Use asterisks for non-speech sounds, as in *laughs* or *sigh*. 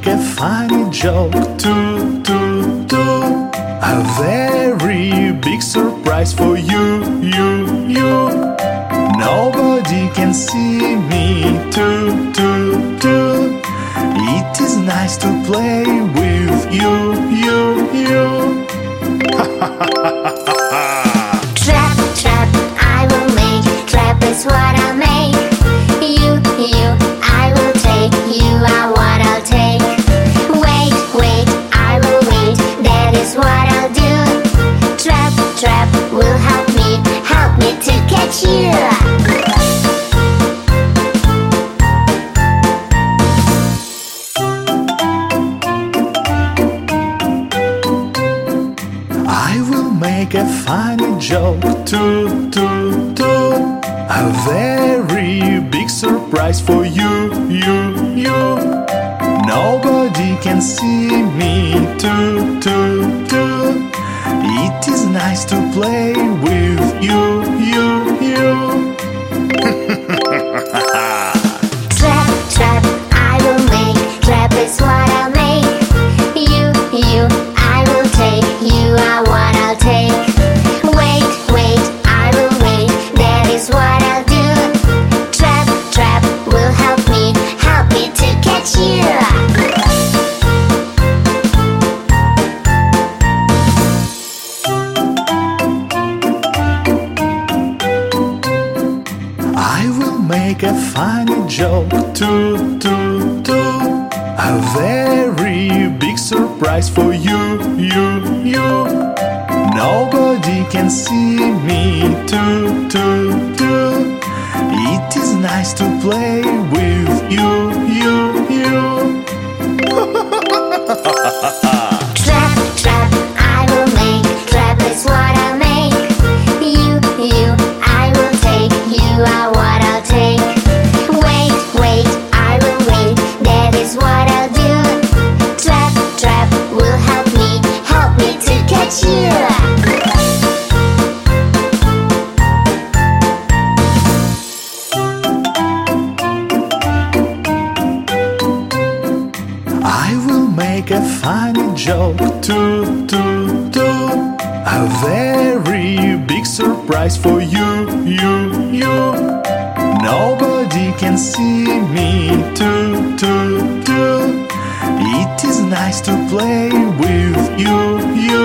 make a funny joke too, too, too. A very big surprise for you, you, you. Nobody can see me too, too, too. It is nice to play funny joke too, too, too. A very big surprise for you, you, you. Nobody can see me too, too, too. It is nice to play with you, you, you. Make a funny joke too, too, too. A very big surprise for you, you, you. Nobody can see me too, too, too. It is nice to play with you, you, you. *laughs* make a funny joke too, too, too. A very big surprise for you, you, you. Nobody can see me too, too, too. It is nice to play with you, you, you.